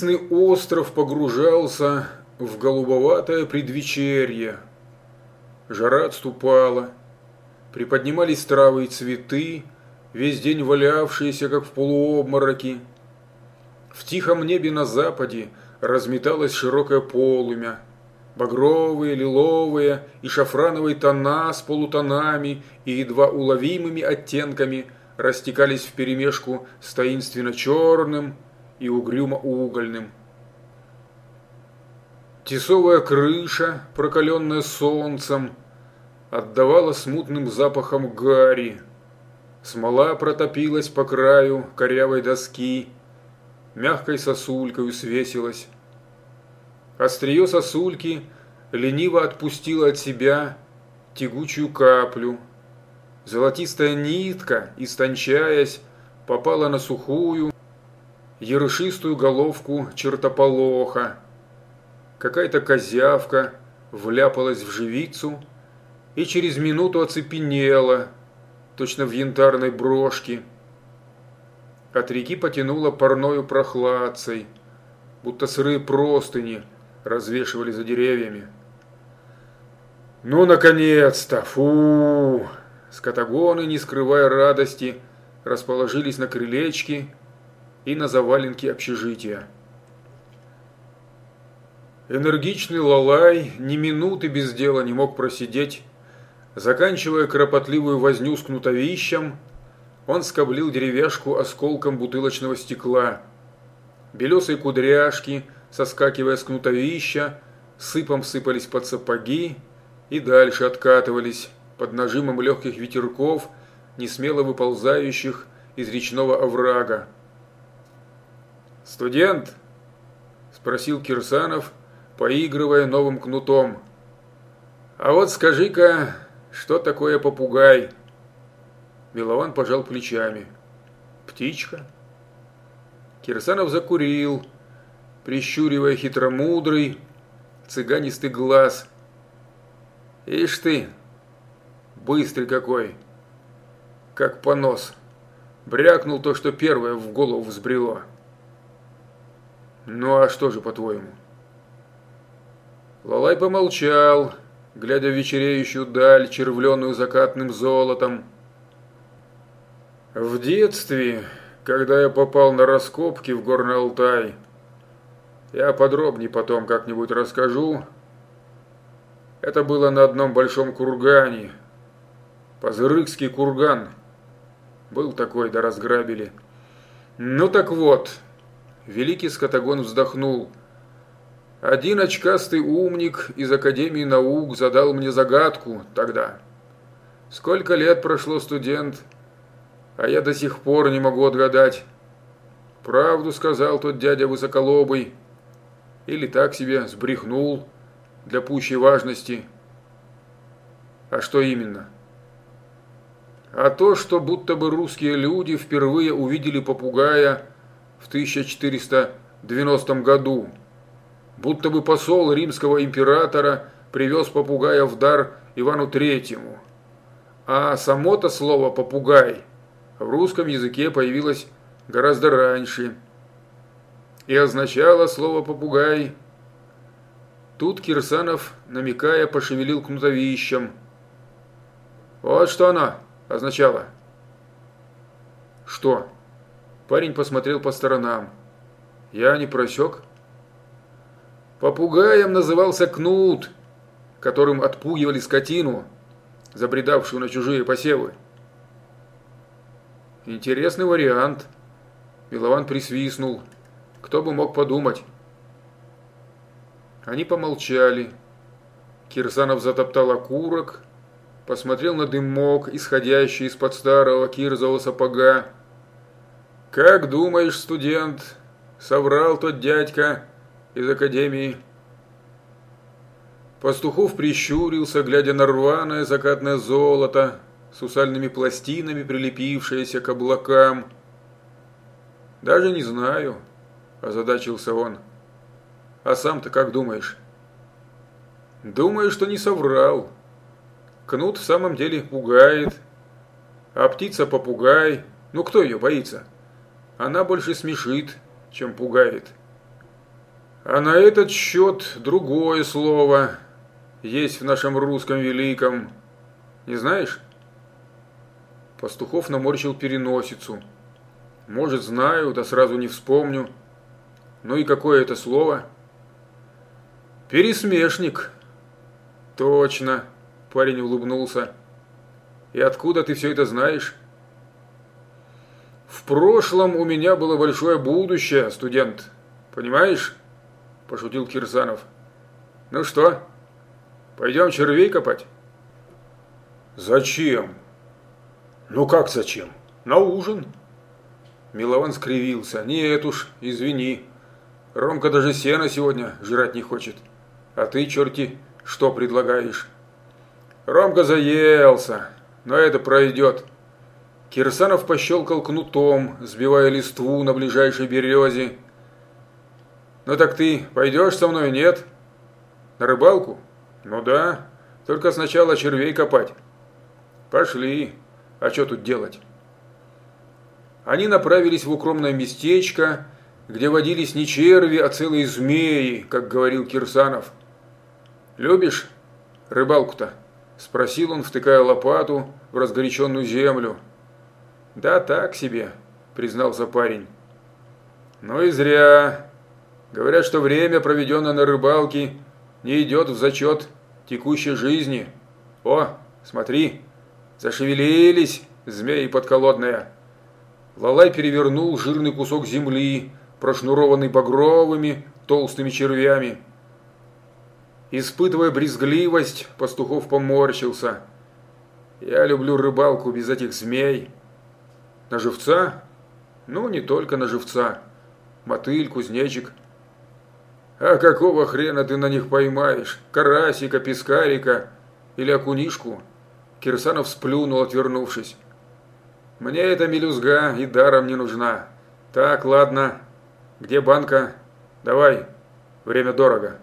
Живописный остров погружался в голубоватое предвечерье. Жара отступала, приподнимались травы и цветы, весь день валявшиеся, как в полуобмороке. В тихом небе на западе разметалось широкое полымя. Багровые, лиловые и шафрановые тона с полутонами и едва уловимыми оттенками растекались вперемешку с таинственно черным и угрюмо-угольным. Тесовая крыша, прокаленная солнцем, отдавала смутным запахом гари. Смола протопилась по краю корявой доски, мягкой сосулькой свесилась. Острие сосульки лениво отпустило от себя тягучую каплю. Золотистая нитка, истончаясь, попала на сухую, ершистую головку чертополоха. Какая-то козявка вляпалась в живицу и через минуту оцепенела, точно в янтарной брошке. От реки потянуло парною прохладцей, будто сырые простыни развешивали за деревьями. «Ну, наконец-то! Фу!» Скотагоны, не скрывая радости, расположились на крылечке и на заваленке общежития. Энергичный Лалай ни минуты без дела не мог просидеть. Заканчивая кропотливую возню с кнутовищем, он скоблил деревяшку осколком бутылочного стекла. Белесые кудряшки, соскакивая с кнутовища, сыпом сыпались под сапоги и дальше откатывались под нажимом легких ветерков, несмело выползающих из речного оврага. «Студент?» – спросил Кирсанов, поигрывая новым кнутом. «А вот скажи-ка, что такое попугай?» Милован пожал плечами. «Птичка?» Кирсанов закурил, прищуривая хитромудрый, цыганистый глаз. «Ишь ты, быстрый какой, как понос!» Брякнул то, что первое в голову взбрело. «Ну а что же, по-твоему?» Лалай помолчал, глядя в вечереющую даль, червленную закатным золотом. В детстве, когда я попал на раскопки в Горный Алтай, я подробнее потом как-нибудь расскажу. Это было на одном большом кургане. Позырыкский курган. Был такой, да разграбили. Ну так вот, Великий скотагон вздохнул. Один очкастый умник из Академии наук задал мне загадку тогда. Сколько лет прошло, студент, а я до сих пор не могу отгадать. Правду сказал тот дядя высоколобый. Или так себе сбрехнул для пущей важности. А что именно? А то, что будто бы русские люди впервые увидели попугая в 1490 году. Будто бы посол римского императора привез попугая в дар Ивану Третьему. А само-то слово «попугай» в русском языке появилось гораздо раньше. И означало слово «попугай». Тут Кирсанов, намекая, пошевелил кнутовищем. Вот что оно означало. Что? Парень посмотрел по сторонам. Я не просек. Попугаем назывался кнут, которым отпугивали скотину, забредавшую на чужие посевы. Интересный вариант. Милован присвистнул. Кто бы мог подумать. Они помолчали. Кирсанов затоптал окурок, посмотрел на дымок, исходящий из-под старого кирзового сапога, «Как думаешь, студент?» – соврал тот дядька из академии. Пастухов прищурился, глядя на рваное закатное золото, с усальными пластинами, прилепившееся к облакам. «Даже не знаю», – озадачился он. «А сам-то как думаешь?» «Думаю, что не соврал. Кнут в самом деле пугает, а птица попугай. Ну кто ее боится?» Она больше смешит, чем пугает. А на этот счет другое слово есть в нашем русском великом. Не знаешь? Пастухов наморщил переносицу. Может, знаю, да сразу не вспомню. Ну и какое это слово? Пересмешник. Точно, парень улыбнулся. И откуда ты все это знаешь? В прошлом у меня было большое будущее, студент. Понимаешь? Пошутил Кирсанов. Ну что, пойдем червей копать? Зачем? Ну как зачем? На ужин. Милован скривился. Нет уж, извини. Ромка даже сена сегодня жрать не хочет. А ты, черти, что предлагаешь? Ромка заелся, но это пройдет. Кирсанов пощелкал кнутом, сбивая листву на ближайшей березе. «Ну так ты пойдешь со мной, нет?» «На рыбалку?» «Ну да, только сначала червей копать». «Пошли. А что тут делать?» Они направились в укромное местечко, где водились не черви, а целые змеи, как говорил Кирсанов. «Любишь рыбалку-то?» – спросил он, втыкая лопату в разгоряченную землю. «Да так себе», – признался парень. «Ну и зря. Говорят, что время, проведенное на рыбалке, не идет в зачет текущей жизни. О, смотри, зашевелились змеи подколодные». Лалай перевернул жирный кусок земли, прошнурованный багровыми толстыми червями. Испытывая брезгливость, пастухов поморщился. «Я люблю рыбалку без этих змей». На живца? Ну, не только на живца. Мотыль, кузнечик. А какого хрена ты на них поймаешь? Карасика, пескарика или окунишку? Кирсанов сплюнул, отвернувшись. Мне эта мелюзга и даром не нужна. Так, ладно. Где банка? Давай. Время дорого.